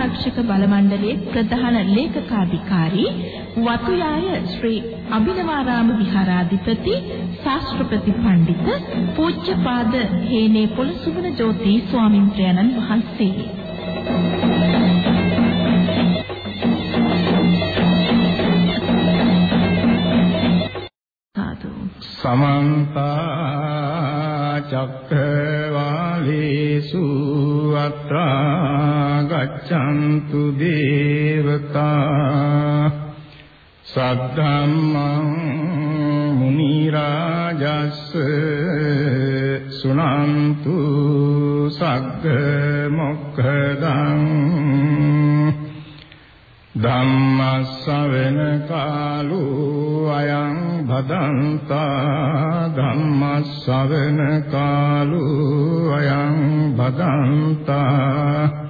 ශාසනාරක්ෂක බල මණ්ඩලයේ ප්‍රධාන ලේකකාධිකාරී වතුයාය ශ්‍රී අභිනවාරාම විහාරාධිපති ශාස්ත්‍රපති පඬිත පූජ්‍යපාද හේනේ පොළසුවන ජෝති ස්වාමින්ත්‍රයන්න් වහන්සේ. සමන්ත චක්කවාලේසු අත්‍රා ගච්ඡන්තු දේවතා සද්ධම්මං මුනි රාජස් සුනන්තු සග්ග මොක්ඛදං ධම්මස්සවෙන කාලෝ අයං භදන්තා ධම්මස්සවෙන කාලෝ අයං භදන්තා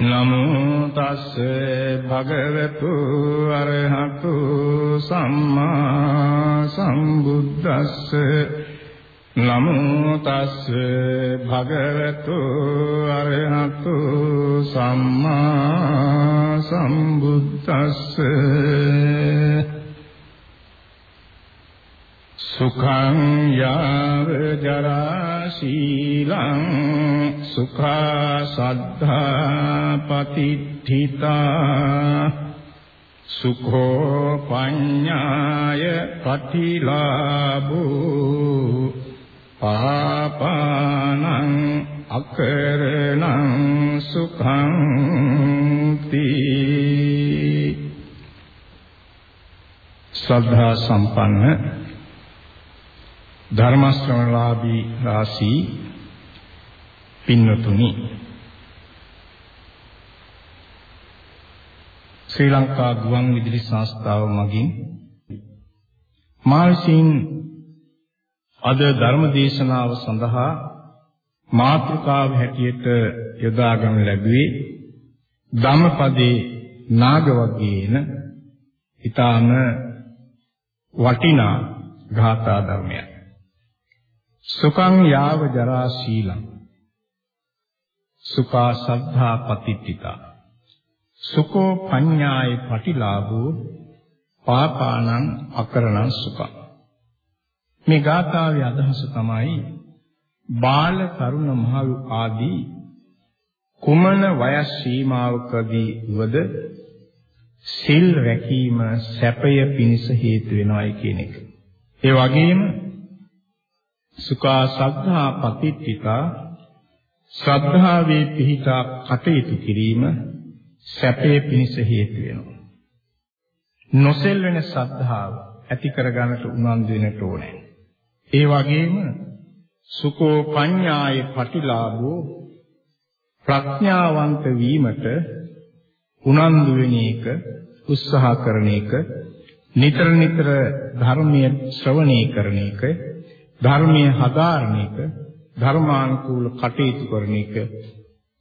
නමෝ තස්ස භගවතු අරහතු සම්මා සම්බුද්දස්ස නමෝ තස්ස භගවතු අරහතු සම්මා සම්බුද්දස්ස සුඛං යාව ජරා ශීලං සුඛා සද්ධා පතිත්ථිතා සුඛෝ පඤ්ඤාය පටිලාභෝ පාපානං අකරණං සුඛං තී ශ්‍රද්ධා සම්පන්න ධර්ම ශ්‍රවණලාභී රාශී පින්නතුනි. ශ්‍රී ලංකා ගුවන් විදුලි සංස්ථාව මගින් මා විසින් අද ධර්ම දේශනාව සඳහා මාතෘකාව හැටියට යොදා ගනු ලැබුවේ ධම්මපදේ නාගවග්ගේන ඊටාම වටිනා ගාථා ධර්මයක්. සුඛං යාව ජරා සීලං. සුඛා සද්ධා පතිත්තිතා සුකෝ පඤ්ඤාය පටිලාභෝ පාපානං අකරණං සුඛං මේ ගාථාවේ අදහස තමයි බාල තරුණ මහලු ආදී කුමන වයස් සීමාවකදී වද සිල් රැකීම සැපය පිණිස හේතු වෙනවායි කියන එක. ඒ වගේම සුඛා සද්ධා පතිත්තිකා ශ්‍රද්ධාවේ පිහිටා කටයුතු කිරීම සැපේ පිණිස හේතු වෙනවා. නොසෙල් වෙන ශ්‍රද්ධාව ඇති කරගන්නට උනන්දු වෙන්නට ඕනේ. ඒ වගේම සුකෝ පඤ්ඤාය පටිලාභෝ ප්‍රඥාවන්ත වීමට උනන්දු වෙන එක උත්සාහ කරන එක නිතර නිතර ධර්මයේ ශ්‍රවණය කරන එක ධර්මයේ හදාරණ එක ධර්මානුකූල කටයුතු කරන එක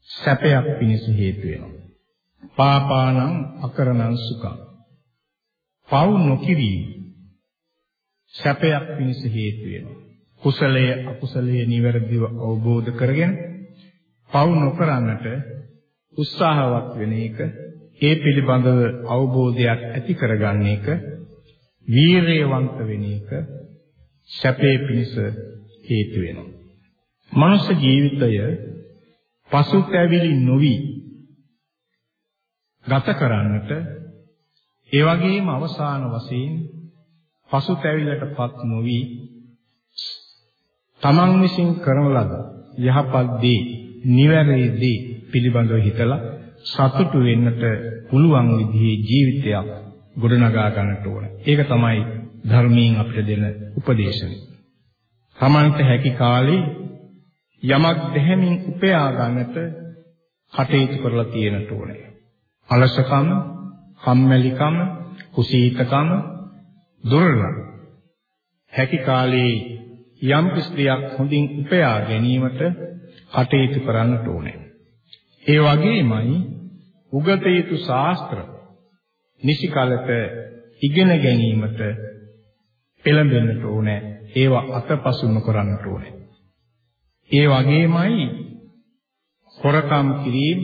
සැපයක් පිණිස හේතු වෙනවා. පාපානං අකරණං සුඛං. පව් නොකිරීම සැපයක් පිණිස හේතු වෙනවා. කුසලයේ අකුසලයේ නිවැරදිව අවබෝධ කරගෙන පව් නොකරන්නට උත්සාහවත් වෙන එක ඒ පිළිබඳව අවබෝධයක් ඇති කරගන්න එක වීරයවන්ත වෙන එක සැපේ පිණිස හේතු වෙනවා. මනුෂ්‍ය ජීවිතය පසුතැවිලි නොවි ගත කරන්නට ඒ වගේම අවසාන වශයෙන් පසුතැවිල්ලටපත් නොවි තමන් විසින් කරන ලද යහපත් දේ, නිවැරදි දේ පිළිබඳව හිතලා සතුටු වෙන්නට පුළුවන් විදිහේ ජීවිතයක් ගොඩනගා ගන්නට ඕන. ඒක තමයි ධර්මයෙන් අපිට දෙන උපදේශනය. තමන්ට හැකි කාලේ යමක් දෙහැමින් උපයා ගන්නට කටයුතු කරලා තියෙනට ඕනේ. අලසකම, කම්මැලිකම, කුසීතකම දුර්ලභ. හැකි කාලේ යම් ස්ත්‍රියක් හොඳින් උපයා ගැනීමට කටයුතු කරන්නට ඕනේ. ඒ වගේමයි උගත යුතු ශාස්ත්‍ර නිසි කලට ඉගෙන ගැනීමට පෙළඹෙන්නට ඕනේ. ඒවා අතපසු නොකරන්නට ඕනේ. ඒ වගේමයි හොරකම් කිරීම,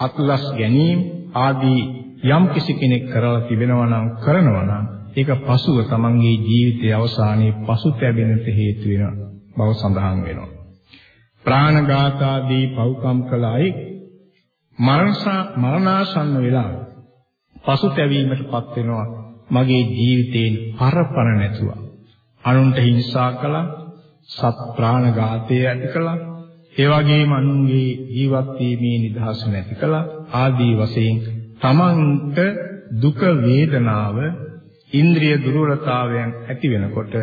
අතුලස් ගැනීම ආදී යම් කිසි කෙනෙක් කරලා තිබෙනවා නම් කරනවා නම් ඒක පසුව තමන්ගේ ජීවිතයේ අවසානයේ පසුතැවෙන්නට හේතු වෙන බව සඳහන් වෙනවා. ප්‍රාණඝාත ආදී පව්කම් කළ අය මරණාසන්න වෙලා පසුතැවීමටපත් වෙනවා මගේ ජීවිතේන් පරපර නැතුව. අනුන්ට හිංසා කළා, සත් ප්‍රාණඝාතය ඇති කළා, ඒ වගේම අනුන්ගේ ජීවත් වීමේ නිදහස නැති කළා. ආදී වශයෙන් තමන්ට දුක වේදනාව ඉන්ද්‍රිය දුර්වලතාවයන් ඇති වෙනකොට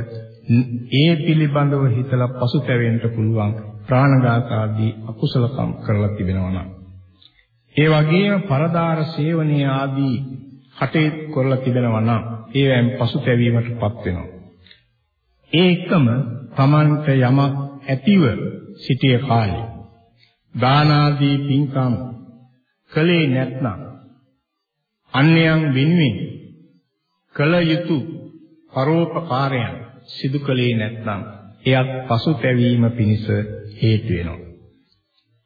ඒ පිළිබඳව හිතලා පසුතැවෙන්න පුළුවන් ප්‍රාණඝාත ආදී අකුසලකම් කරලා තිබෙනවා නම්. ඒ වගේම පරදාර සේවනයේ ආදී කටයුතු කරලා තිබෙනවා නම් ඒවෙන් පසුතැවීමටපත් වෙනවා. ඒ එකම තමන්ට යමක් ඇතිව සිටිය කාලේ දාන ආදී පින්කම් කලේ නැත්නම් අන්‍යයන් වෙනුවෙන් කල යුතු පරෝපකාරයන් සිදු කලේ නැත්නම් එයත් පසුතැවීම පිණිස හේතු වෙනවා.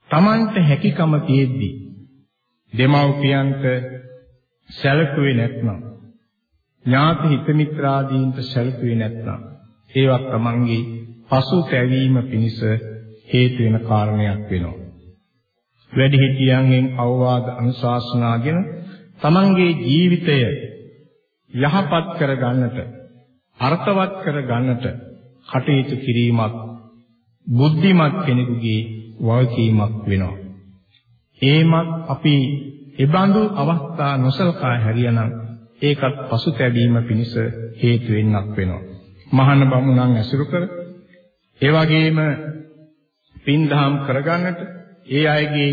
Tamante හැකියකම තියෙද්දි දෙමව්පියන්ට සැලකුවේ නැත්නම් ඥාති හිත මිත්‍රාදීන්ට සැලකුවේ නැත්නම් ඒවත් Tamange පසුතැවීම පිණිස හේතු වෙන කාරණයක් වෙනවා. වැඩිහිටියන්ගෙන් අවවාද අනුශාසනාගෙන තමන්ගේ ජීවිතය යහපත් කර ගන්නට අර්ථවත් කර ගන්නට කටයුතු කිරීමක් බුද්ධිමත් කෙනෙකුගේ වගකීමක් වෙනවා. ඒමත් අපි එබඳු අවස්ථා නොසලකා හැරියනම් ඒකත් පසුතැවීම පිණිස හේතු වෙන්නක් වෙනවා. මහාන බමුණන් ඇසුරු කර ඒ වගේම පින්දහම් කරගන්නට ඒ අයගේ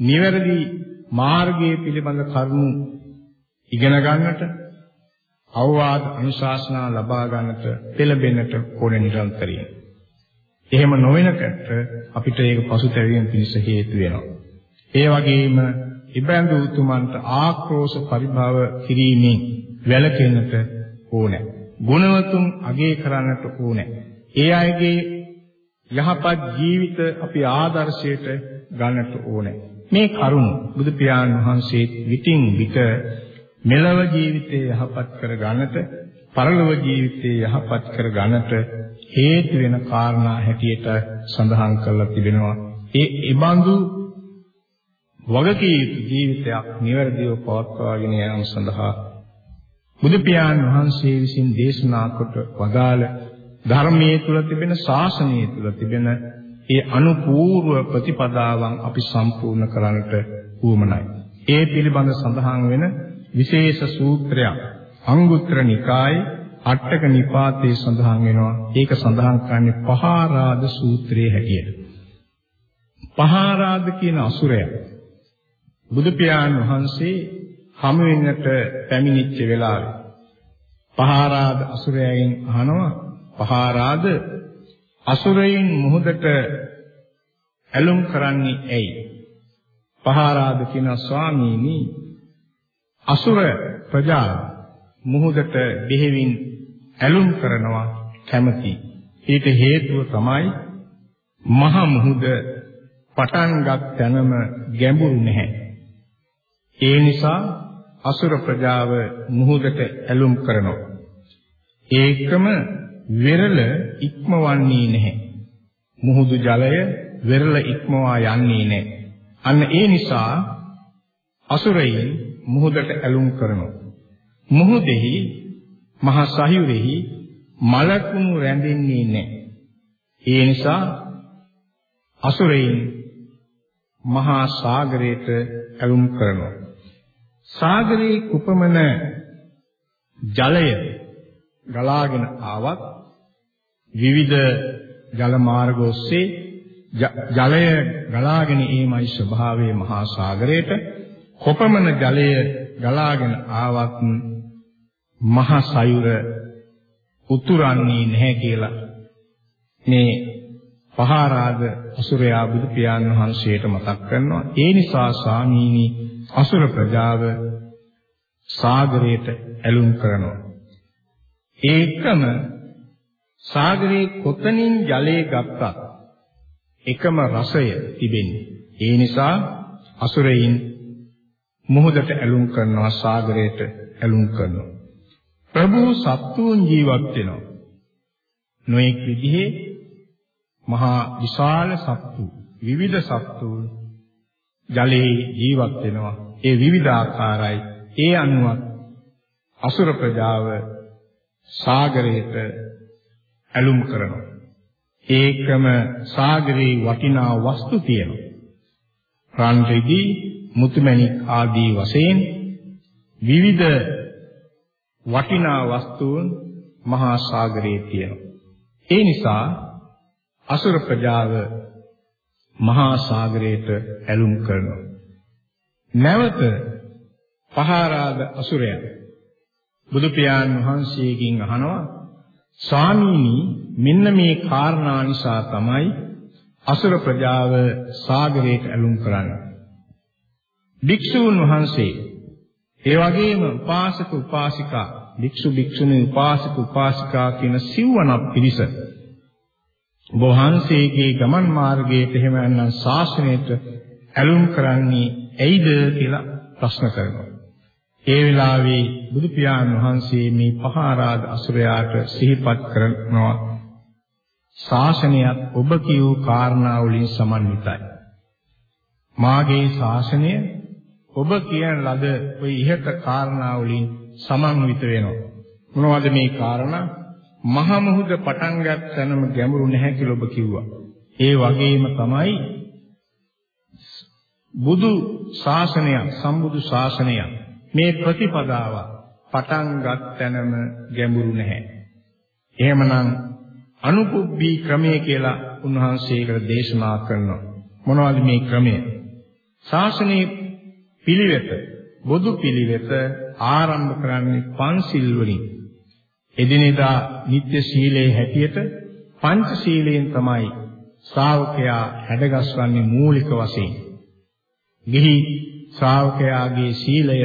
නිවැරදි මාර්ගයේ පිළිබඳ කරුණු ඉගෙන ගන්නට අවවාද අනුශාසනා ලබා ගන්නට පෙළඹෙන්නට ඕන නිරන්තරයෙන්. එහෙම නොවනකට අපිට ඒක පසුතැවීම පිණිස හේතු වෙනවා. ඒ වගේම ඉබඳු උතුමන්ට ආක්‍රෝෂ පරිභව කිරීමෙන් වැළකෙන්නට ඕනේ. ගුණවතුන් අගය කරන්නට ඕනේ. ඒ අයගේ යහපත් ජීවිත අපේ ආදර්ශයට ගන්නට ඕනේ. මේ කරුණ බුදු පියාණන් වහන්සේ විтин විට මෙලව ජීවිතේ යහපත් කර ගන්නට, පරලොව ජීවිතේ යහපත් කර ගන්නට හේතු වෙන කාරණා හැටියට සඳහන් කරලා තිබෙනවා. ඒ ඉබඳු වගකී ජීවිතයක් નિවර්දිව පවත්වාගෙන යාම සඳහා බුදු පියාණන් වහන්සේ විසින් දේශනා කොට වදාළ ධර්මයේ තුල තිබෙන ශාසනයේ තුල තිබෙන ඒ අනුපූර්ව ප්‍රතිපදාවන් අපි සම්පූර්ණ කරන්නට උවමනයි. ඒ පිළිබඳ සඳහන් වෙන විශේෂ සූත්‍රයක් අංගුත්තර නිකායේ අටක නිපාතේ සඳහන් වෙනවා. ඒක සඳහන් කරන්නේ පහාරාද සූත්‍රයේ හැටියට. පහාරාද කියන අසුරය බුදු පියාණන් වහන්සේ හමු වෙන්නට පැමිණිච්ච වෙලාවේ පහාරාද අසුරයන් අහනවා පහාරාද අසුරයින් මුහුදට ඇලුම් කරන්නේ ඇයි? පහාරාද කියන ස්වාමීනි අසුර ප්‍රජා මුහුදට දෙහිවින් ඇලුම් කරනවා කැමති. ඊට හේතුව තමයි මහ මුහුද පටන්ගත් තැනම ගැඹුරු නැහැ. ඒ නිසා අසුර ප්‍රජාව මුහුදට ඇලුම් කරනවා. ඒකම වෙරළ ඉක්මවන්නේ නැහැ. මුහුදු ජලය වෙරළ ඉක්මවා යන්නේ නැහැ. අන්න ඒ නිසා අසුරයින් මුහුදට ඇලුම් කරනවා. මුහුදෙහි මහා සහියුරෙහි මලකුණු රැඳෙන්නේ නැහැ. ඒ නිසා අසුරයින් මහා සාගරයට ඇලුම් කරනවා. සාගරයේ කුපමණ ජලය ගලාගෙන ආවත් විවිධ ජල මාර්ග ඔස්සේ ජලය ගලාගෙන ඒමයි ස්වභාවයේ මහා සාගරයට කොපමණ ජලය ගලාගෙන ආවත් මහ සයුර උතුරන්නේ නැහැ කියලා මේ පහාරාග අසුරයා බුදු පියාණන් වහන්සේට මතක් කරනවා. ඒ නිසා ස්වාමීනි අසුර ප්‍රජාව සාගරයට ඇලුම් කරනවා. ඒකම සාගරයේ කොතනින් ජලය ගත්තත් එකම රසය තිබෙන්නේ. ඒ නිසා අසුරයින් මුහුදට ඇලුම් කරනවා සාගරයට ඇලුම් කරනවා. ප්‍රභූ සත්තුන් ජීවත් වෙනවා. නොඑක් විදිහේ මහා විශාල සත්තු විවිධ සත්තු ජලයේ ජීවත් වෙනවා. ඒ විවිධාකාරයි. ඒ අනුව අසුර ප්‍රජාව සාගරයට ඇලුම් කරනවා. ඒකම සාගරේ වටිනා වස්තු තියෙනවා. රන් රිදී මුතුමැණික් ආදී වශයෙන් විවිධ වටිනා වස්තුන් මහා සාගරයේ තියෙනවා. ඒ නිසා අසුර ප්‍රජාව මහා සාගරයට ඇලුම් කරනවා. නැවත පහාරාග අසුරයන් බුදු පියාණන් වහන්සේගෙන් අහනවා ස්වාමීනි මෙන්න මේ කාරණා නිසා තමයි අසුර ප්‍රජාව සාගරයට ඇලුම් කරන්නේ. භික්ෂූන් වහන්සේ ඒ වගේම උපාසක උපාසිකා භික්ෂු භික්ෂුණී උපාසක උපාසිකා කියන සිව්වනක් පිරිස වහන්සේගේ ගමන් මාර්ගයට එහෙම නැත්නම් ශාසනයට ඇලුම් කරන්නේ ඇයිද කියලා ප්‍රශ්න කරනවා. ඒ වෙලාවේ බුදු පියාණන් වහන්සේ මේ පහාරාද අසුරයාට සිහිපත් කරනවා ශාසනයත් ඔබ කියූ කාරණා වලින් සමන්විතයි. මාගේ ශාසනය ඔබ කියන ලද ওই ඉහත කාරණා වලින් සමන්විත වෙනවා. මොනවද මේ කාරණා? මහ මුහුද පටන් ගන්නම ගැඹුරු නැහැ කියලා ඔබ කිව්වා. ඒ වගේම තමයි බුදු ශාසනය සම්බුදු ශාසනය මේ ප්‍රතිපදාව පටන් ගන්නම ගැඹුරු නැහැ. එහෙමනම් අනුපුබ්බී ක්‍රමය කියලා උන්වහන්සේකට දේශනා කරනවා. මොනවද මේ ක්‍රමය? ශාසනයේ පිළිවෙත, බුදු පිළිවෙත ආරම්භ කරන්නේ පන්සිල් වලින්. එදිනෙදා නිත්‍ය සීලයේ හැටියට පංච සීලයෙන් තමයි ශ්‍රාවකයා හැඩගස්වන්නේ මූලික වශයෙන්. ගිහි ශ්‍රාවකයාගේ සීලය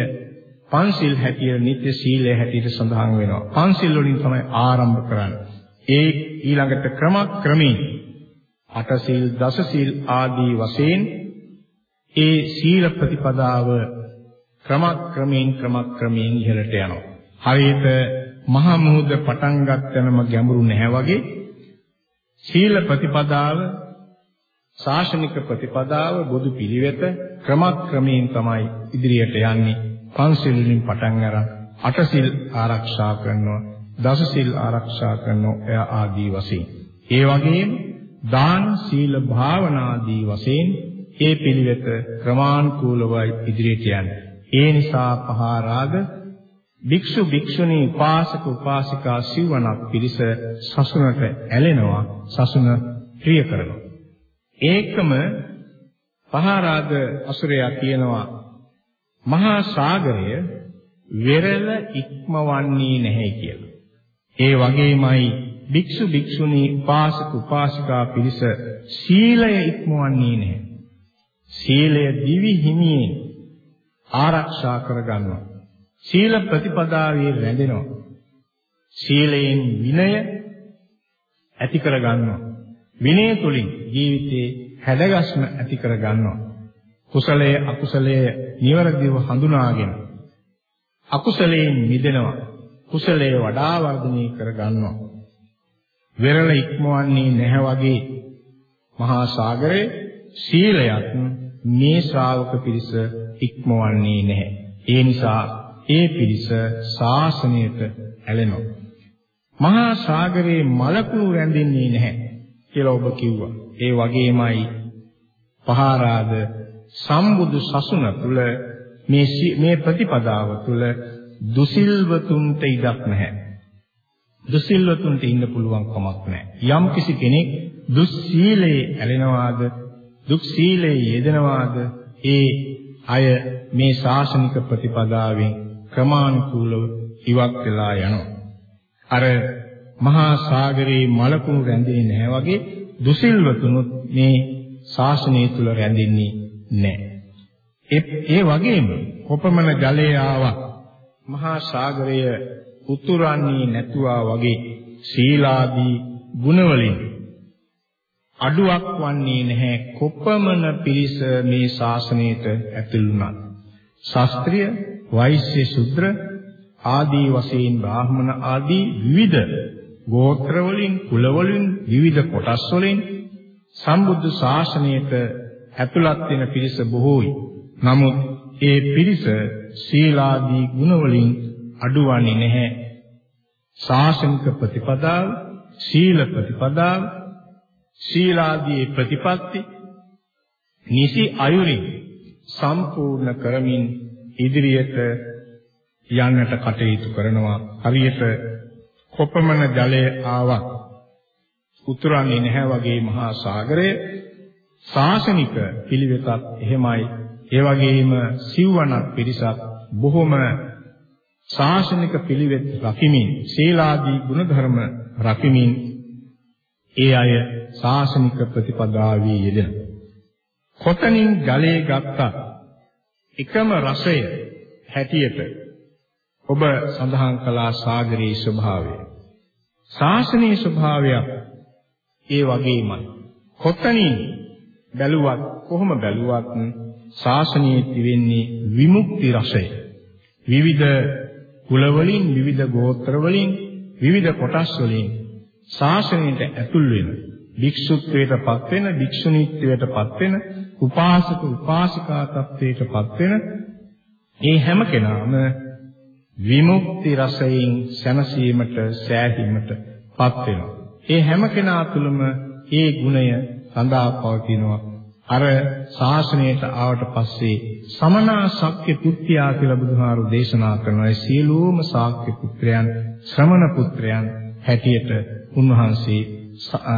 පංචිල් හැටියට නිත්‍ය සීලය හැටියට සඳහන් වෙනවා. පංචිල් වලින් තමයි ආරම්භ කරන්නේ. ඒ ඊළඟට ක්‍රමක්‍රමයෙන් අට සීල් දස සීල් ආදී වශයෙන් ඒ සීල ප්‍රතිපදාව ක්‍රමක්‍රමයෙන් ක්‍රමක්‍රමයෙන් ඉහළට යනවා. හරියට මහා මුහුද පටන් ගන්නම ගැඹුරු නැහැ වගේ සීල ප්‍රතිපදාව ශාසනික ප්‍රතිපදාව බුදු පිළිවෙත ක්‍රමක්‍රමයෙන් තමයි ඉදිරියට යන්නේ. පන්සිල් වලින් පටන් අරන් අටසිල් ආරක්ෂා කරනවා දසසිල් ආරක්ෂා කරනවා ආදී වශයෙන්. ඒ වගේම දාන සීල භාවනා ආදී වශයෙන් ඒ පිළිවෙත ක්‍රමානුකූලවයි ඉදිරියට යන්නේ. ඒ නිසා පහාරාග භික්ෂු භික්ෂුණී උපාසක උපාසිකා සිවණක් පිරිස සසුනට ඇලෙනවා සසුන ප්‍රිය කරනවා. ඒකම පහාරාග අසුරයා කියනවා මහා සාගරය වෙරළ ඉක්මවන්නේ නැහැ කියලා. ඒ වගේමයි භික්ෂු භික්ෂුණී උපාසක උපාසිකා පිරිස සීලය ඉක්මවන්නේ නැහැ. සීලය දිවි හිමියෙන් ආරක්ෂා කරගන්නවා. සීල ප්‍රතිපදාවේ රැඳෙනවා. සීලයෙන් විනය ඇති කරගන්නවා. විනය තුලින් ජීවිතේ හැඩගස්ම ඇති කරගන්නවා. කුසලයේ අකුසලයේ නිවැරදිව හඳුනාගෙන අකුසලයෙන් මිදෙනවා. කුසලයේ වඩා වර්ධනය කරගන්නවා. වෙරළ ඉක්මවන්නේ නැහැ වගේ මහා සාගරයේ සීලයත් මේ ශ්‍රාවක පිරිස ඉක්මවන්නේ නැහැ. ඒ නිසා ඒ පිරිස ශාසනයට ඇලෙනවා. මහා සාගරයේ මලකුණු රැඳෙන්නේ නැහැ කියලා ඔබ කිව්වා. ඒ වගේමයි පහාරාද සම්බුදු සසුන තුල මේ මේ ප්‍රතිපදාව තුල දුසිල්වතුන්ට ඉඩක් නැහැ. දුසිල්වතුන්ට ඉන්න පුළුවන් කමක් නැහැ. යම් කිසි කෙනෙක් දුස්සීලයේ ඇලෙනවාද දුක් සීලයේ යෙදෙනවාද ඒ අය මේ ශාසනික ප්‍රතිපදාවෙන් ක්‍රමානුකූලව ඉවත් වෙලා යනවා. අර මහා සාගරයේ මලකුණු රැඳෙන්නේ නැහැ වගේ දුසිල්වතුනුත් මේ ශාසනය තුල රැඳෙන්නේ නැහැ. ඒ වගේම කොපමණ ජලය ආවා මහා සාගරය උතුරන්නේ නැතුවා වගේ සීලාදී ගුණවලින් අඩුවක් වන්නේ නැහැ කොපමණ පිරිස මේ ශාසනයට ඇතුළුණා. ශාස්ත්‍රීය, වෛශ්‍ය, ශුද්‍ර ආදී වශයෙන් බ්‍රාහ්මණ ආදී විවිධ ගෝත්‍ර වලින්, කුල වලින්, විවිධ කොටස් වලින් සම්බුද්ධ ශාසනයට ඇතුළත් වෙන පිරිස බොහෝයි. නමුත් ඒ පිරිස සීලාදී ගුණ වලින් අඩුවන්නේ නැහැ. ශාසනික ප්‍රතිපදාව, සීල ප්‍රතිපදාව, සීලාදී ප්‍රතිපatti නිසි අයුරින් සම්පූර්ණ කරමින් ඉදිරියට යන්නට කටයුතු කරනවා. හරියට කොපමණ ජලය ආවත් උතුරන්නේ නැහැ වගේ මහා සාගරය ශාසනික පිළිවෙතත් එහෙමයි. ඒ වගේම සිව්වණක් පිරිසක් බොහොම ශාසනික පිළිවෙත් රකිමින් සීලාදී ගුණධර්ම රකිමින් ඒ අය ශාසනික ප්‍රතිපදාවේ යෙදෙන. කොතනින් ජලයේ ගත්තා එකම රසය හැටියට ඔබ සඳහන් කළා සාගරයේ ස්වභාවය. ශාසනීය ස්වභාවය ඒ වගේමයි. කොතනින් බැලුවත් කොහොම බැලුවත් ශාසනයේ තිබෙන්නේ විමුක්ති රසය. විවිධ කුල වලින්, විවිධ ගෝත්‍ර වලින්, විවිධ කොටස් වලින් ශාසනයට ඇතුල් වෙන භික්ෂුත්වයටපත් වෙන, භික්ෂුණීත්වයටපත් වෙන, උපාසක උපාසිකා තත්වයටපත් වෙන මේ හැම කෙනාම විමුක්ති රසයෙන් සැනසීමට, සෑහීමටපත් වෙනවා. ඒ හැම කෙනා තුළම ඒ ගුණය සඳහා පවතිනවා අර ශාසනයට ආවට පස්සේ සමනා ශක්‍ය පුත්‍යා කියලා බුදුහාරු දේශනා කරනවා. ඒ සියලුම ශාක්‍ය පුත්‍රයන් ශ්‍රමණ පුත්‍රයන් හැටියට උන්වහන්සේ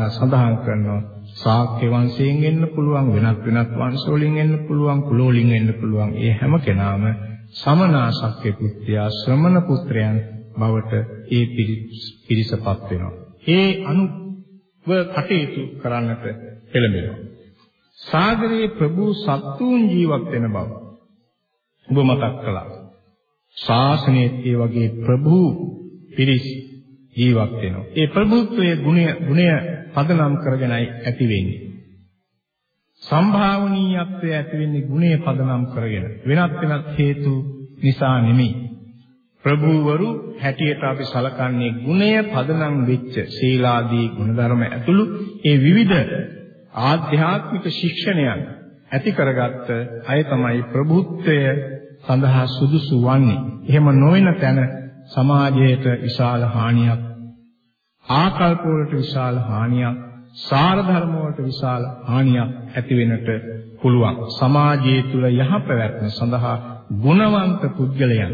සඳහන් කරනවා. ශාක්‍ය වංශයෙන් එන්න පුළුවන් වෙනත් වෙනත් වංශ වලින් එන්න පුළුවන් කුල වලින් එන්න පුළුවන්. ඒ හැම කෙනාම සමනා ශක්‍ය පුත්‍යා ශ්‍රමණ පුත්‍රයන් බවට ඒ පිරිසපත් වෙනවා. ඒ අනුව කටයුතු කරන්නට පෙළඹෙනවා. සාගරයේ ප්‍රභූ සත්තුන් ජීවත් වෙන බව ඔබ මතක් කළා. ශාසනයේ ඒ වගේ ප්‍රභූ පිරිස් ජීවත් වෙනවා. ඒ ප්‍රභූත්වයේ ගුණය ගුණය පදනම් කරගෙනයි ඇති වෙන්නේ. සම්භාවනීයත්වය ඇති වෙන්නේ ගුණය පදනම් කරගෙන. වෙනත් වෙනත් හේතු නිසා නෙමෙයි. ප්‍රභූවරු හැටියට අපි සලකන්නේ ගුණය පදනම් වෙච්ච සීලාදී ගුණධර්ම ඇතුළු ඒ විවිධ ආධ්‍යාත්මික ශික්ෂණයන් ඇති කරගත්ත අය තමයි ප්‍රභුත්වය සඳහා සුදුසු වන්නේ. එහෙම නොවන තැන සමාජයට විශාල හානියක් ආකල්ප වලට විශාල හානියක් සාර ධර්ම වලට විශාල හානියක් ඇති වෙන්නට පුළුවන්. සමාජයේ තුල යහපැවැත්ම සඳහා ගුණවන්ත පුද්ගලයන්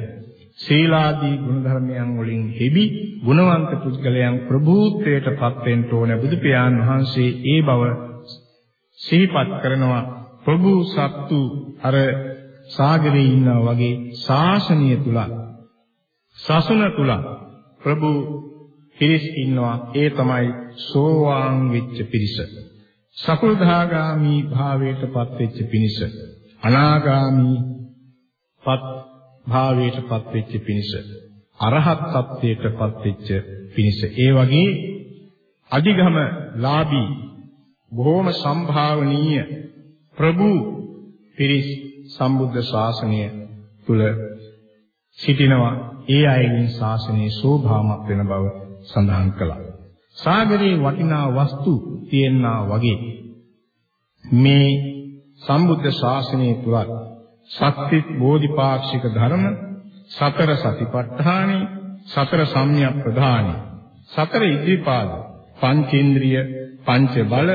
සීලාදී ගුණධර්මයන් වලින් හෙබි ගුණවන්ත පුද්ගලයන් ප්‍රභූත්වයට පත් වෙන්න ඕන බුදු පියාණන් වහන්සේ ඒ බව සිහිපත් කරනවා. ප්‍රභු සත්තු අර සාගරේ ඉන්නා වගේ ශාසනීය තුල සසුන තුල ප්‍රභු පිරිස් ඉන්නවා. ඒ තමයි සෝවාන් වෙච්ච පිරිස. සකුල්දාගාමි භාවයට පත් වෙච්ච පිරිස. අනාගාමි පත් භාවයට පත් වෙච්ච පිරිස. අරහත් ත්වයට පත් වෙච්ච පිරිස. ඒ වගේ අධිගම ලාභී බොහෝම සම්භාවනීය ප්‍රභු පිරිස් සම්බුද්ධ ශාසනය තුල සිටිනවා ඒ අයගෙන් ශාසනයේ ශෝභාමත් වෙන බව සඳහන් කළා. සාගරේ වටිනා වස්තු තියෙනා වගේ මේ සම්බුද්ධ ශාසනය තුල සත්‍විත් බෝධිපාක්ෂික ධර්ම සතර සතිපට්ඨානෙ සතර සම්‍යක් ප්‍රධානෙ සතර ඉද්ධිපාද පංචේන්ද්‍රිය පංච බල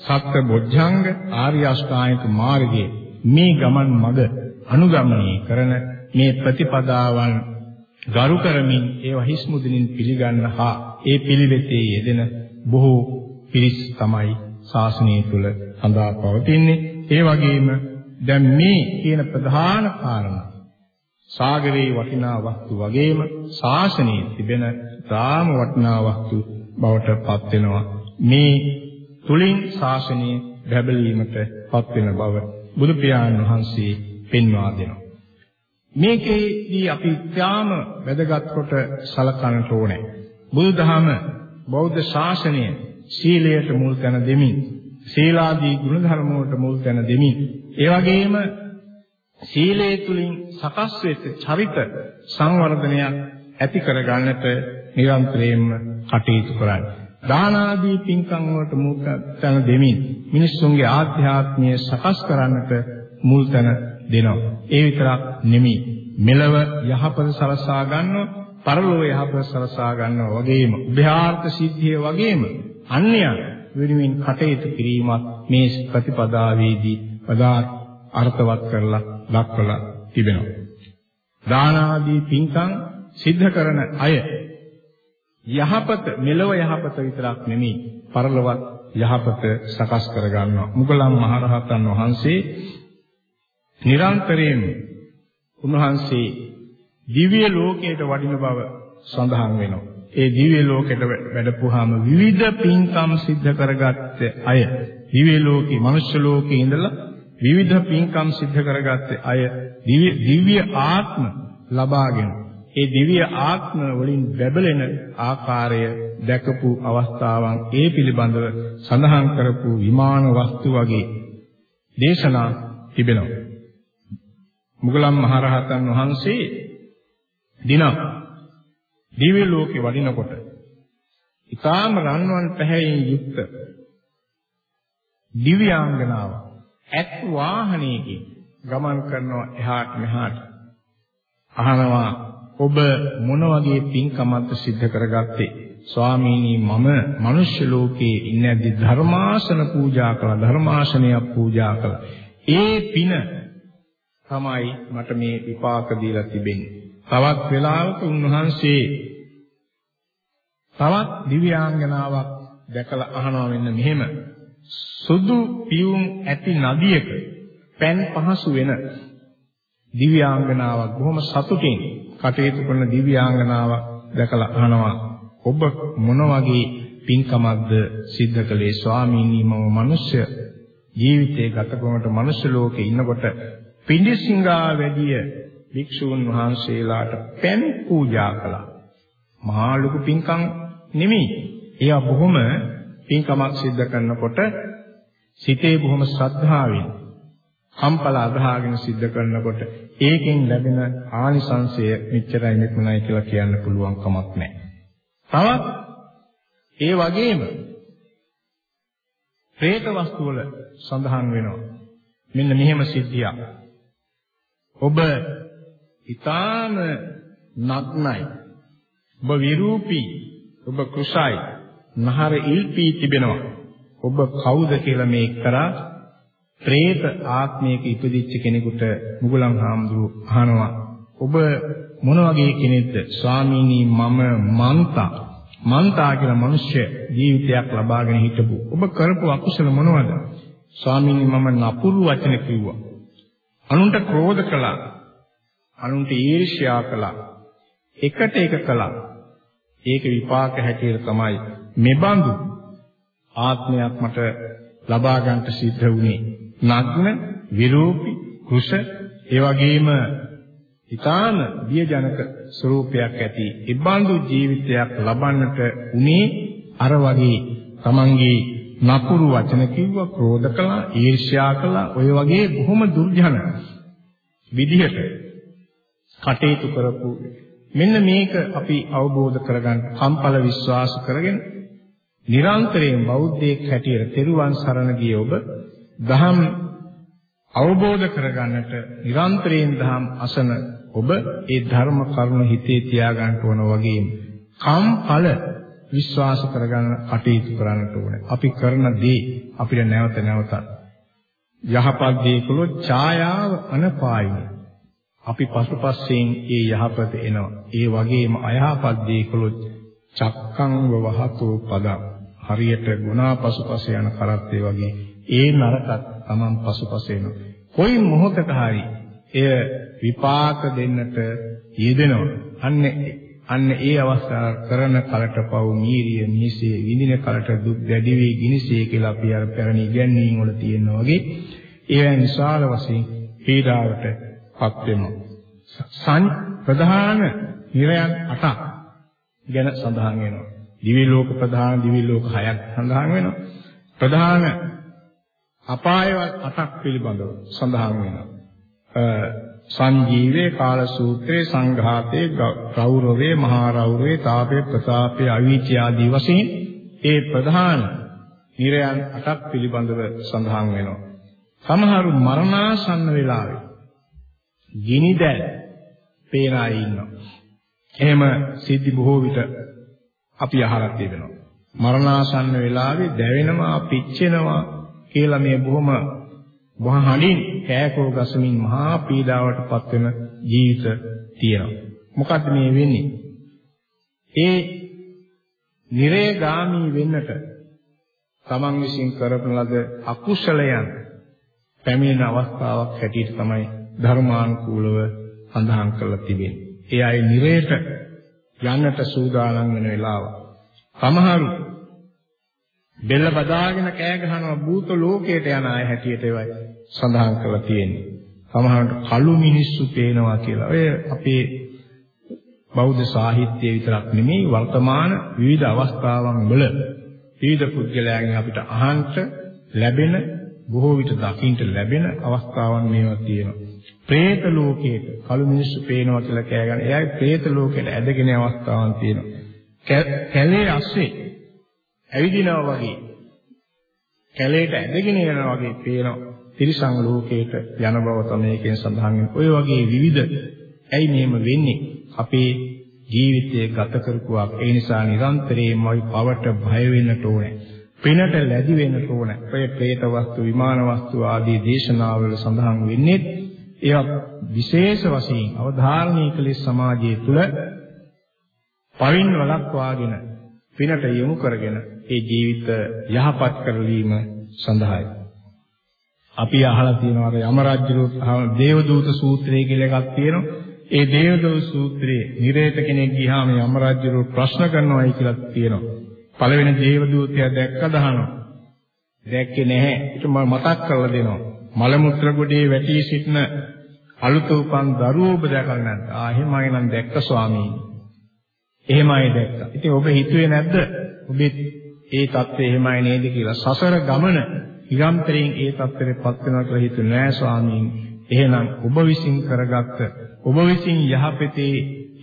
සත්‍ය බොජ්ජංග ආර්ය අෂ්ටාංගික මාර්ගයේ මේ ගමන් මඟ අනුගමනය කරන මේ ප්‍රතිපදාවන් ගරු කරමින් ඒවා හිස් මුදිනින් පිළිගන්න හා ඒ පිළිවෙතේ යෙදෙන බොහෝ පිරිස් තමයි ශාසනය තුල සඳහා පවතින්නේ. ඒ වගේම දැන් මේ කියන ප්‍රධාන කාරණා සාගරයේ වටිනා වස්තු වගේම ශාසනයේ තිබෙන තාම වටිනා වස්තු බවට පත් වෙනවා. මේ තුලින් ශාසනය බැබලීමට පත් වෙන බව බුදු පියාණන් වහන්සේ පෙන්වා දෙනවා. මේකේදී අපි ත්‍යාම වැදගත් කොට සලකන්නට ඕනේ. බුදුදහම බෞද්ධ ශාසනය සීලයට මුල් තැන දෙමින් සීලාදී ගුණධර්ම වලට මුල් තැන දෙමින් ඒ වගේම සීලය තුලින් සකස් වෙච්ච චරිත සංවර්ධනයක් ඇති කරගන්නට නිරන්තරයෙන්ම කටයුතු කරන්නේ. දාන ආදී පින්කම් වලට මුල් තැන දෙමින් මිනිස්සුන්ගේ ආධ්‍යාත්මය සකස් කරන්නට මුල් තැන දෙනවා. ඒ විතරක් නෙමෙයි. මෙලව යහපත සලසා ගන්නව, පරලෝක යහපත සලසා ගන්නව වගේම, උභයාර්ථ සිද්ධිය වගේම අන්‍යයන් වෙනුවෙන් කටයුතු කිරීමත් මේ ප්‍රතිපදාවේදී වඩා අර්ථවත් කරලා දක්වලා තිබෙනවා. දාන ආදී පින්කම් සිද්ධ කරන අය යහපත මෙලව යහපත විතරක් නෙමෙයි පරලොවත් යහපත සකස් කර ගන්නවා. මුගලන් මහරහතන් වහන්සේ නිරන්තරයෙන් උන්වහන්සේ දිව්‍ය ලෝකයට වඩින බව සඳහන් වෙනවා. ඒ දිව්‍ය ලෝකයට වැඩපුවාම විවිධ පින්කම් සිද්ධ කරගත්ත අය දිව්‍ය ලෝකේ මනුෂ්‍ය ලෝකේ ඉඳලා විවිධ පින්කම් සිද්ධ කරගත්ත අය දිව්‍ය ආත්ම ලබාගෙන ඒ දිව්‍ය ආත්ම වලින් බැබලෙන ආකාරය දැකපු අවස්ථාවන් ඒ පිළිබඳව සඳහන් කරපු විමාන වස්තු වගේ දේශනා තිබෙනවා. මුගලන් මහරහතන් වහන්සේ දිනක් දිව්‍ය ලෝකේ වඩිනකොට ඊටාම රන්වන් පැහැයෙන් යුක්ත දිව්‍යාංගනාව ඇත් වාහනයකින් ගමන් කරනවා එහාට මෙහාට අහනවා ඔබ මොන වගේ පින්කමක්ද සිද්ධ කරගත්තේ? ස්වාමීනි මම මනුෂ්‍ය ලෝකේ ඉන්නේදී ධර්මාසන පූජා කළා ධර්මාසනයක් පූජා කළා. ඒ පින තමයි මට මේ විපාක දීලා තිබෙන්නේ. තවත් වෙලාවක උන්වහන්සේ තවත් දිව්‍යාංගනාවක් දැකලා අහනවා මෙන්න මෙහෙම. සුදු පියුම් ඇති නදියක පෑන් පහසු වෙන දිව්‍යාංගනාවක් බොහොම සතුටින් කටයුතු කරන දිව්‍යාංගනාවක් දැකලා අහනවා ඔබ මොන වගේ පින්කමක්ද සිද්ධ කළේ ස්වාමීනි මම මිනිස්ය ජීවිතේ ගත කරනකොට මනුෂ්‍ය ලෝකේ ඉන්නකොට පිඬිසිඟා වැඩිය භික්ෂූන් වහන්සේලාට පෙන් පූජා කළා. මහා ලොකු පින්කම් නෙමෙයි. ඒවා බොහොම පින්කමක් සිද්ධ කරනකොට සිතේ බොහොම ශ්‍රද්ධාවෙන් කම්පල අදහාගෙන සිද්ධ කරනකොට ඒකෙන් ලැබෙන ආනිසංශය මෙච්චරයි මෙතනයි කියලා කියන්න පුළුවන් කමක් නැහැ. තවත් ඒ වගේම പ്രേත වස්තු වල සඳහන් වෙනවා. මෙන්න මෙහෙම සිද්ධියක්. ඔබ ඊටාම නග්නයි. ඔබ විරූපී, ඔබ කුසයි, නහර ඉල්පී තිබෙනවා. ඔබ කවුද කියලා මේ කරා പ്രേත ආත්මයක ඉපදිච්ච කෙනෙකුට මුගලන් හාමුදුරු අහනවා. ඔබ මොන වගේ කෙනෙක්ද? ස්වාමීනි මම මන්තා. මන්තා කියලා මිනිස්ය ජීවිතයක් ලබාගෙන හිටපු. ඔබ කරපු අකුසල මොනවද? ස්වාමීනි මම නපුරු වචන කිව්වා. අනුන්ට ක්‍රෝධ කළා. අනුන්ට ඊර්ෂ්‍යා කළා. එකට එක කළා. ඒක විපාක හැටියට තමයි මෙබඳු ආත්මයක් මට ලබා ගන්නට සිද්ධ වුණේ. නග්න, විරූපී, කුෂ, ඒ වගේම ඊටාන බියජනක ස්වરૂපයක් ඇති ඉබ්බන්දු ජීවිතයක් ලබන්නට උනේ අර වගේ තමන්ගේ නපුරු වචන කිව්වා, ක්‍රෝධ කළා, ඊර්ෂ්‍යා කළා, ඔය වගේ බොහොම දුර්ජන විදිහට කටයුතු කරපු මෙන්න මේක අපි අවබෝධ කරගන්න කම්පල විශ්වාස කරගෙන නිරන්තරයෙන් බෞද්ධයෙක් හැටියට තෙරුවන් සරණ ගිය ඔබ දහම් අවබෝධ කරගන්නට නිරන්තරයෙන් දහම් අසන ඔබ ඒ ධර්ම කරුණ හිතේ තියාගන්න ඕන වගේම කම්පල විශ්වාස කරගන්න කටයුතු කරන්නට ඕනේ. අපි කරන දේ අපිට නැවත නැවතත් යහපත් දේ කළොත් ඡායාව අනපායිනි. අපි පසුපස්සෙන් ඒ යහපත එනවා. ඒ වගේම අයහපත් දේ කළොත් චක්කං වහතෝ පදං හරියට ගුණා පසුපස යන කරත්තේ වගේ ඒ නරකත් Taman පසුපස එනවා. කොයි මොහොතක හරි එය විපාක දෙන්නට යෙදෙනවා. අන්න අන්න ඒ අවස්ථාව කරන කලට පව් මීරිය මිහිසේ විඳින කලට දුක් දැඩි වේ ගිනිසේ කියලා අපි අර පැරණි ඉගැන්වීම් වල තියෙනවා වගේ ඒවෙන් විශාල වශයෙන් පීඩාවටපත් වෙනවා. සං ප්‍රධාන නිරයන් 8ක් ගැන සඳහන් වෙනවා. දිවි ලෝක ප්‍රධාන දිවි ලෝක 6ක් සඳහන් වෙනවා. ප්‍රධාන අපායවල් 8ක් පිළිබඳව සඳහන් වෙනවා. සංජීවේ කාල සූත්‍රයේ සංඝාතේ රෞරවේ මහා රෞරවේ තාපේ ප්‍රතාපේ අවීචි ආදී වශයෙන් ඒ ප්‍රධාන නිරයන් 8ක් පිළිබඳව සඳහන් වෙනවා. සමහරු මරණාසන්න වෙලාවේ ගිනිදැල් පේන අය ඉන්නවා. එහෙම සිද්ධි බොහෝ විට අපි අහලා තියෙනවා. මරණාසන්න වෙලාවේ දැවෙනවා, පිච්චෙනවා කියලා මේ බොහොම වහහලින් කෑකෝ ගසමින් මහා පීඩාවටපත් වෙන ජීවිත තියෙනවා. මොකද්ද මේ වෙන්නේ? ඒ නිරේගාමී වෙන්නට තමන් විසින් කරපන ලද අකුසලයන් පැමිණෙන අවස්ථාවක් හැටියට තමයි ධර්මානුකූලව සඳහන් කරලා තිබෙන්නේ. ඒ අය නිරේට යන්නට සූදානම් වෙන වෙලාව. සමහරු බෙල්ල බදාගෙන කෑ ගහනවා භූත ලෝකයට යන අය හැටියට ඒවයි සඳහන් කරලා තියෙන්නේ. සමහරවිට කළු මිනිස්සු පේනවා කියලා. ඔය අපේ බෞද්ධ සාහිත්‍යයේ විතරක් නෙමෙයි වර්තමාන විවිධ අවස්ථාවන් වල විවිධ පුද්ගලයන්ගෙන් අපිට අහන්ට ලැබෙන බොහෝ විට දකින්න ලැබෙන අවස්ථාවන් මේවා තියෙනවා. പ്രേත ලෝකයක කළු මිනිස්සු පේනවා කියලා කෑ ගන්න. එයාගේ പ്രേත ලෝකයට ඇදගෙන අවස්ථාවන් තියෙනවා. කැලේ අස්සේ ඇවිදිනවා වගේ කැලේට ඇදගෙන යනවා වගේ පේනවා. තිරිසන් ලෝකයට යන බව තමයි එකෙන් සඳහන් වෙන්නේ. ඔය වගේ විවිධ ඇයි මෙහෙම වෙන්නේ? අපේ ජීවිතයේ ගත කරපුවක්. ඒ නිසා නිරන්තරයෙන්ම අපි පවට බය වෙන්නට ඕනේ. පිනට ලැබි වෙන්නට ඕනේ. ඔය പ്രേත වස්තු, විමාන වස්තු ආදී දේශනාවල සඳහන් වෙන්නේ ඒවා විශේෂ වශයෙන් අවධාරණය කළේ සමාජයේ තුල පවින් වලක්වාගෙන පිනට යොමු කරගෙන ඒ ජීවිත යහපත් කරලීම සඳහායි. අපි අහලා තියෙනවා අර යම රජුගේ දේවදූත සූත්‍රය කියලා එකක් තියෙනවා. ඒ දේවදූත සූත්‍රයේ නිරේත කෙනෙක් ගියාම යම රජු ප්‍රශ්න කරනවායි කියලා තියෙනවා. පළවෙනි දේවදූතයා දැක්කද අහනවා. දැක්කේ නැහැ. ඒක මම මතක් කරලා දෙනවා. මල මුත්‍ර ගොඩේ වැටි සිටින අලුත උපන් දරුවෝ ඔබ දැකලා නැද්ද? ආ එහෙමයි නම් දැක්ක ස්වාමීනි. එහෙමයි දැක්කා. ඉතින් ඔබ හිතුවේ නැද්ද? ඔබේ ඒ தත්ත්වය එහෙමයි නේද කියලා. සසර ගමන නිරන්තරයෙන් ඒ தත්ත්වෙටපත් වෙනවා කියලා හිතුවේ නෑ ස්වාමීන්. එහෙනම් ඔබ විසින් කරගත්ත ඔබ විසින් යහපතේ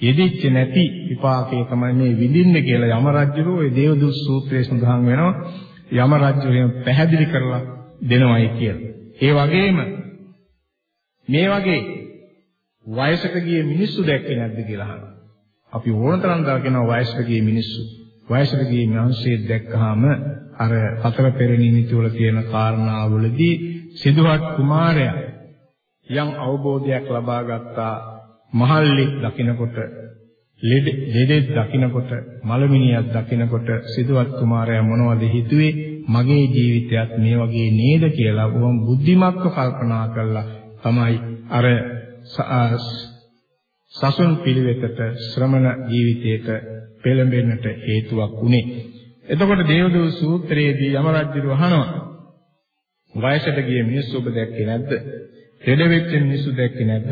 යෙදිච්ච නැති විපාකයේ තමයි මේ විඳින්න කියලා යම රජුගේ ඒ දේවදූත සූත්‍රයේ සඳහන් වෙනවා. යම රජුගෙන් පැහැදිලි කරලා දෙනවයි කියලා. ඒ වගේම මේ වගේ වයසක ගිය මිනිස්සු දැක්කේ නැද්ද කියලා අහනවා. අපි ඕනතරම් දකිනවා වයසට ගිය මිනිස්සු. වයසට ගිය මිනිස්සු දැක්කහම අර හතර පෙර නිමිති වල තියෙන කාරණාවලදී සිදුවත් කුමාරයා යම් අවබෝධයක් ලබා ගත්තා මහල්ලෙක් දකිනකොට ලෙඩෙක් දකිනකොට මලමිනියක් දකිනකොට සිදුවත් කුමාරයා මොනවද හිතුවේ මගේ ජීවිතයත් මේ වගේ නේද කියලා බොහොම බුද්ධිමත්ව කල්පනා කළා තමයි අර සසුන් පිළිවෙතට ශ්‍රමණ ජීවිතයට පෙළඹෙන්නට හේතුවක් වුණේ. එතකොට දේවදූත සූත්‍රයේදී යම රජු අහනවා වයසට ගිය මිනිස්සු ඔබ දැක්කේ නැද්ද? ලෙඩ වෙච්ච මිනිස්සු දැක්කේ නැද්ද?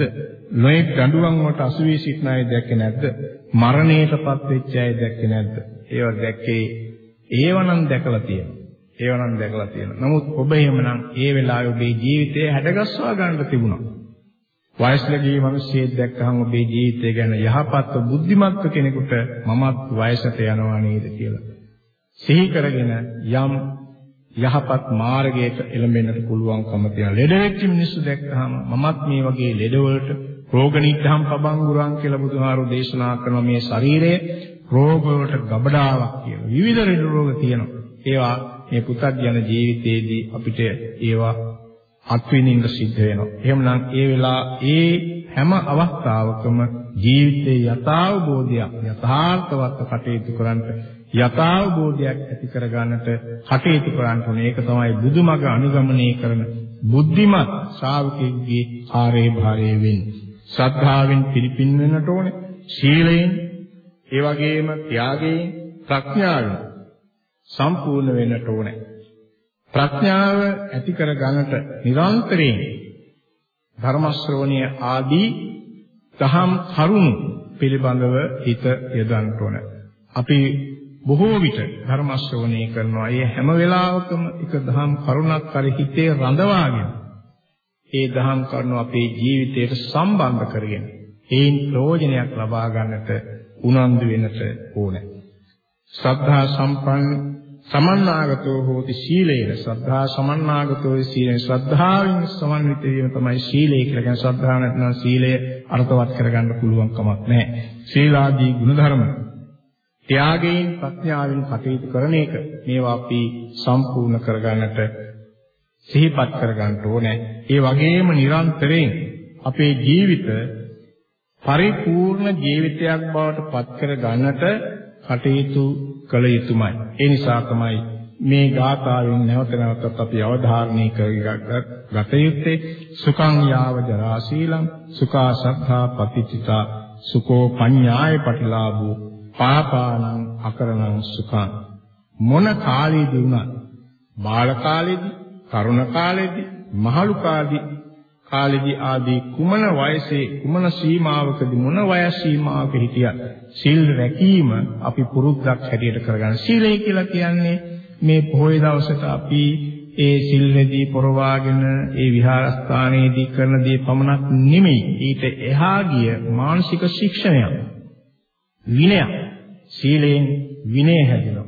නොයෙක් දඬුවම් වලට අසු වී සිටින අය දැක්කේ නැද්ද? මරණයටපත් වෙච්ච අය දැක්කේ නැද්ද? ඒවා දැක්කේ ඒවනම් දැකලා තියෙනවා. ඒවනම් දැකලා තියෙනවා. නමුත් ඔබ එහෙමනම් ඒ වෙලාවේ ඔබේ ජීවිතය හැඩගස්වා ගන්න තිබුණා. වයසට ගිය මිනිස්සෙක් දැක්කහම ඔබේ ජීවිතය ගැන යහපත් බුද්ධිමත් කෙනෙකුට මමත් වයසට යනවා නේද කියලා. සිහි කරගෙන යම් යහපත් මාර්ගයක එළඹෙන්නට පුළුවන්කම තියෙන ලෙඩ වෙච්ච මිනිස්සු දැක්කහම මමත් මේ වගේ ලෙඩවලට රෝග නිද්ධහම් පබංගුරන් කියලා බුදුහාරු දේශනා කරන මේ ශරීරයේ රෝග වලට ගබඩාවක් කියලා. විවිධ ලෙඩ රෝග තියෙනවා. ඒවා මේ පුතග්ජන ජීවිතයේදී අපිට ඒවා අත්විඳින්න සිද්ධ වෙනවා. එහෙමනම් ඒ වෙලා ඒ හැම අවස්ථාවකම ජීවිතයේ යථාබෝධයක් යථාර්ථවත් කටයුතු කරන්නට යථාබෝධයක් ඇති කරගන්නට කටයුතු කරන්න ඕනේ. ඒක තමයි බුදුමග අනුගමනය කරන බුද්ධිමත් ශ්‍රාවකෙකුගේ කාර්යභාරය වෙන්නේ. ශ්‍රද්ධාවෙන් පිළිපින් වෙන්නට ඕනේ. ශීලයෙන්, ඒ වගේම ත්‍යාගයෙන්, ප්‍රඥාවෙන් සම්පූර්ණ වෙන්නට ඕනේ. ප්‍රඥාව ඇති කර ගන්නට නිරන්තරයෙන් ධර්ම ශ්‍රවණය ආදී දහම් කරුණු පිළිබඳව හිත යොදන්න ඕන. අපි බොහෝ විට ධර්ම ශ්‍රවණය කරනවා. ඒ හැම වෙලාවකම එක දහම් කරුණක් කර හිතේ රඳවාගෙන ඒ දහම් කරුණු අපේ ජීවිතයට සම්බන්ධ කරගෙන ඒන් ප්‍රයෝජනයක් ලබා ගන්නට උනන්දු වෙනට ඕනේ. ශ්‍රද්ධා සම්පන්න සමන්නාගතෝ හෝති සීලේන ශ්‍රද්ධා සමන්නාගතෝ සීලේන ශ්‍රද්ධාවෙන් සමන්විත වීම තමයි සීලය කියලා කියන ශ්‍රද්ධාව නැත්නම් සීලය අර්ථවත් කරගන්න පුළුවන් කමක් නැහැ. සීලාදී ගුණධර්ම ත්‍යාගයෙන් ප්‍රඥාවෙන් කටයුතු කරන එක මේවා අපි සම්පූර්ණ කරගන්නට සිහිපත් කරගන්න ඕනේ. ඒ වගේම නිරන්තරයෙන් අපේ ජීවිත පරිපූර්ණ ජීවිතයක් බවට පත් කර ගන්නට කටයුතු කළ යුතුමයි. ඒ නිසා තමයි මේ ගාථාවෙන් නැවත නැවතත් අපි අවධාරණය කරගත යුත්තේ සුඛං යාව ජරා සීලං සුඛා සද්ධා පටිච්චිතා සුකෝ පඤ්ඤාය පටිලාභෝ පාපානං අකරණං සුඛං මොන කාලෙදී වුණත් බාල කාලෙදී තරුණ කාලෙදී මහලු කාලෙදී ආදී කුමන වයසේ කුමන සීමාවකදී මොන වයස් සීමාවක හිටියත් සීල් රැකීම අපි පුරුද්දක් හැටියට කරගන්න. සීලය කියලා කියන්නේ මේ පොහොය දවසට අපි ඒ සිල් රැදී පොරවාගෙන ඒ විහාරස්ථානයේදී කරන දේ පමණක් නෙමෙයි. ඊට එහා ගිය මානසික ශික්ෂණයක්. විනයක්. සීලයෙන් විනය හැදෙනවා.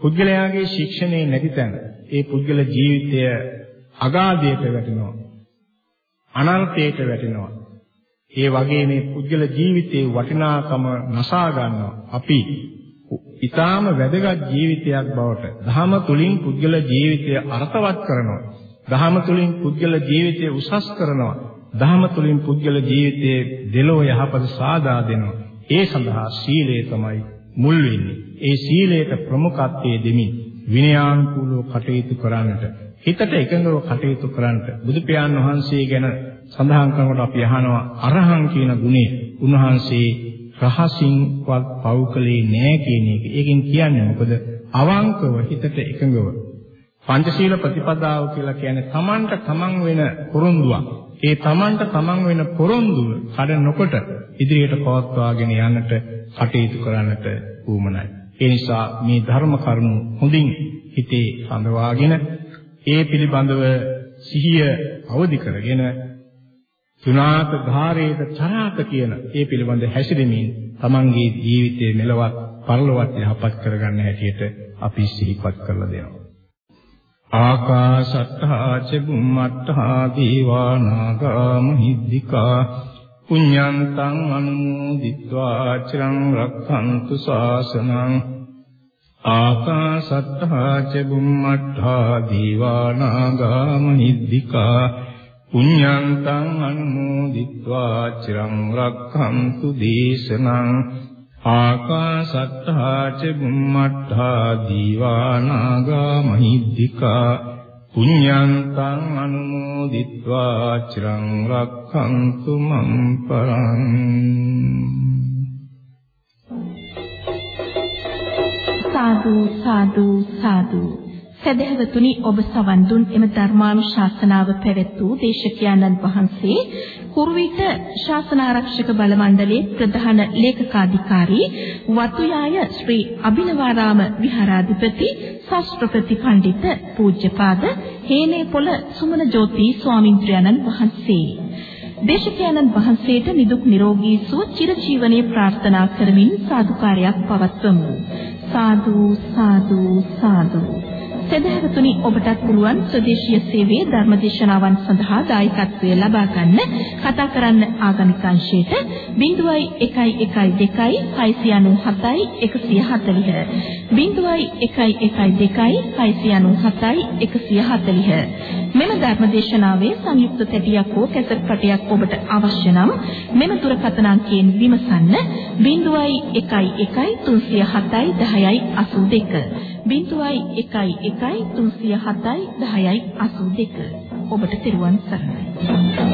පුද්ගලයාගේ ශික්ෂණේ නැති තැන ඒ පුද්ගල ජීවිතය අගාධයට වැටෙනවා. අනර්ථයට වැටෙනවා. ඒ වගේ මේ පුද්ගල ජීවිතයේ වටිනාකම නසා ගන්නවා. අපි ඊටාම වැදගත් ජීවිතයක් බවට ධහම තුලින් පුද්ගල ජීවිතය අර්ථවත් කරනවා. ධහම තුලින් පුද්ගල ජීවිතය උසස් කරනවා. ධහම තුලින් පුද්ගල ජීවිතයේ දෙලෝ යහපත සාදා දෙනවා. ඒ සඳහා සීලය තමයි මුල් වෙන්නේ. ඒ සීලයට ප්‍රමුඛත්වයේ දෙමින් විනයානුකූලව කටයුතු කරන්නට හිතට එකඟව කටයුතු කරන්නට බුදු පියාණන් වහන්සේ ගැන සඳහන් කරනකොට අපි අහනවා අරහං කියන ගුණය උන්වහන්සේ රහසින්වත් පව් කළේ නෑ කියන එක. ඒකෙන් කියන්නේ මොකද? අවංකව හිතට එකඟව පංචශීල ප්‍රතිපදාව කියලා කියන්නේ තමන්ට තමන් වෙන පොරොන්දුවක්. ඒ තමන්ට තමන් වෙන පොරොන්දුව කඩ නොකොට ඉදිරියට පවත්වාගෙන යන්නට කටයුතු කරන්නට උවමනයි. ඒ නිසා මේ ධර්ම කරුණු හොඳින් හිතේ සඳවාගෙන ඒ පිළිබඳව සිහිය අවදි කරගෙන තුනාත ධාරේත චරාත කියන ඒ පිළිබඳ හැසිරෙමින් Tamanගේ ජීවිතයේ මෙලවත් පරලොවත් යහපත් කරගන්න හැටියට අපි සිහිපත් කරලා දෙනවා. ආකාශත්තා චුම්මත්තා දීවා නාග මහිද්దికා පුඤ්ඤන්තං අනුමෝදිत्वा චිරං රක්ඛන්තු ශාසනං ආකාසත්තා ච බුම්මත්තා දීවානාගා මහිද්దికා පුඤ්ඤන්තං අනුමෝදිत्वा චිරං රක්ඛන්තු දේශනං ආකාසත්තා ච බුම්මත්තා දීවානාගා මහිද්దికා පුඤ්ඤන්තං අනුමෝදිत्वा චිරං රක්ඛන්තු මම් පරං සාදු සාදු සාදු. සදහවතුනි ඔබ සවන් දුන් එම ධර්මානුශාසනාව පැවැත් වූ දේශකයන්න් වහන්සේ කුරුවිට ශාසනාරක්ෂක බල මණ්ඩලයේ ප්‍රධාන ලේකකාධිකාරී වතුයාය ශ්‍රී අබිනවාරාම විහාරාධිපති ශාස්ත්‍රපති පඬිත පූජ්‍යපාද හේනේපොළ සුමන ජෝති ස්වාමින්ද්‍රයන්න් වහන්සේ. දේශකයන්න් වහන්සේට නිදුක් නිරෝගී සුව චිරජීවනයේ ප්‍රාර්ථනා කරමින් සාදුකාරයක් පවත්වමු. සාදු සාදු සාදු. සදහවතුනි ඔබටත් පුළුවන් ස්වදේශීය සේවයේ ධර්මදේශනාවන් සඳහා දායකත්වය ලබා ගන්න. කතා කරන්න ආගමික අංශයට 0112 697 140 0112 මෙම ධර්මදේශනාවේ සංයුක්ත තැටියක් හෝ කැසට් පටයක් ඔබට අවශ්‍ය නම් මෙම දුරකථන අංකයෙන් විමසන්න 0111 307 1082 011 307 1082 ඔබට තෙරුවන් සරණයි.